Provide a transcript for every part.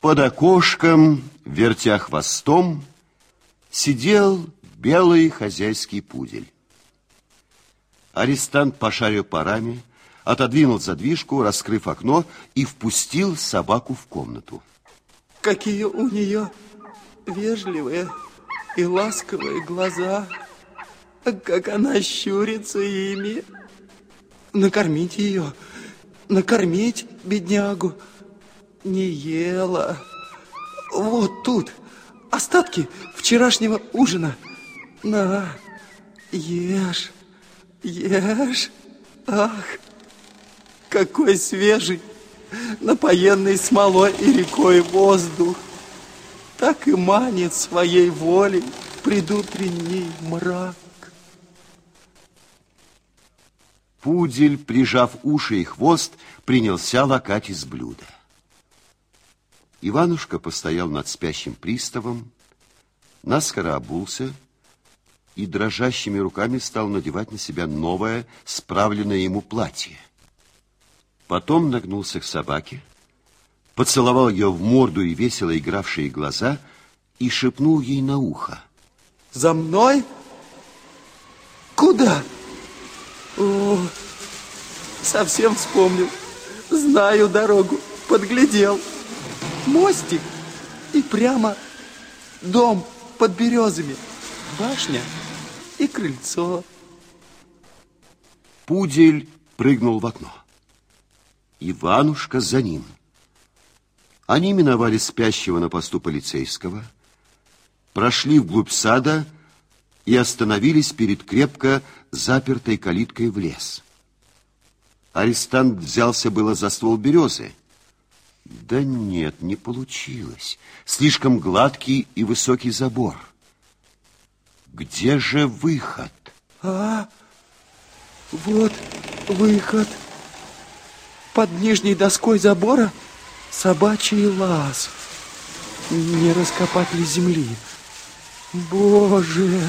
Под окошком, вертя хвостом, сидел белый хозяйский пудель. Арестант пошарил парами, отодвинул задвижку, раскрыв окно и впустил собаку в комнату. Какие у нее вежливые и ласковые глаза, как она щурится ими. Накормить ее, накормить беднягу не ела. Вот тут остатки вчерашнего ужина. На, ешь, ешь. Ах, какой свежий, напоенный смолой и рекой воздух. Так и манит своей волей предутренний мрак. Пудель, прижав уши и хвост, принялся лакать из блюда. Иванушка постоял над спящим приставом, наскоро обулся и дрожащими руками стал надевать на себя новое, справленное ему платье. Потом нагнулся к собаке, поцеловал ее в морду и весело игравшие глаза и шепнул ей на ухо. За мной? Куда? О, совсем вспомнил. Знаю дорогу, подглядел мостик и прямо дом под березами, башня и крыльцо. Пудель прыгнул в окно. Иванушка за ним. Они миновали спящего на посту полицейского, прошли вглубь сада и остановились перед крепко запертой калиткой в лес. Арестант взялся было за ствол березы, да нет, не получилось. Слишком гладкий и высокий забор. Где же выход? А, вот выход. Под нижней доской забора собачий лаз. Не раскопать ли земли? Боже,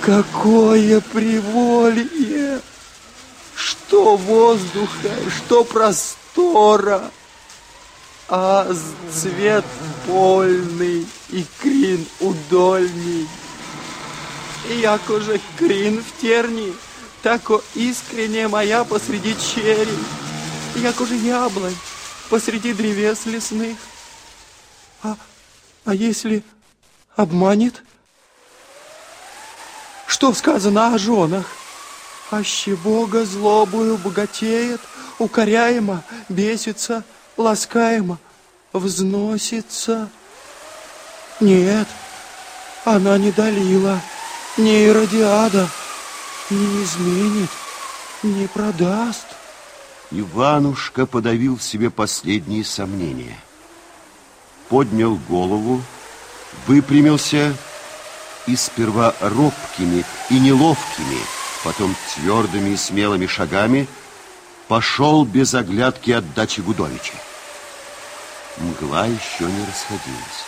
какое приволье! Что воздуха, что простора! А цвет польный и крин удольний. Як уже крин в терні, тако искренне моя посреди черей, як уже яблонь посреди древес лесных. А, а если обманет? Что сказано о женах? Аще Бога злобою богатеет, укоряемо, бесится, ласкаемо, взносится. Нет, она не долила, не иродиада, не изменит, не продаст. Иванушка подавил в себе последние сомнения. Поднял голову, выпрямился и сперва робкими и неловкими, потом твердыми и смелыми шагами пошел без оглядки от дачи Гудовича. Мгла еще не расходилась.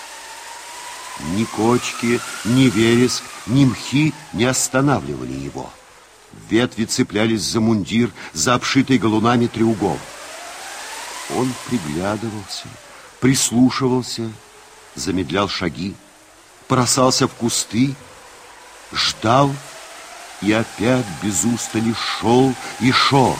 Ни кочки, ни вереск, ни мхи не останавливали его. Ветви цеплялись за мундир, за обшитый галунами треугол. Он приглядывался, прислушивался, замедлял шаги, бросался в кусты, ждал и опять без устали шел и шел.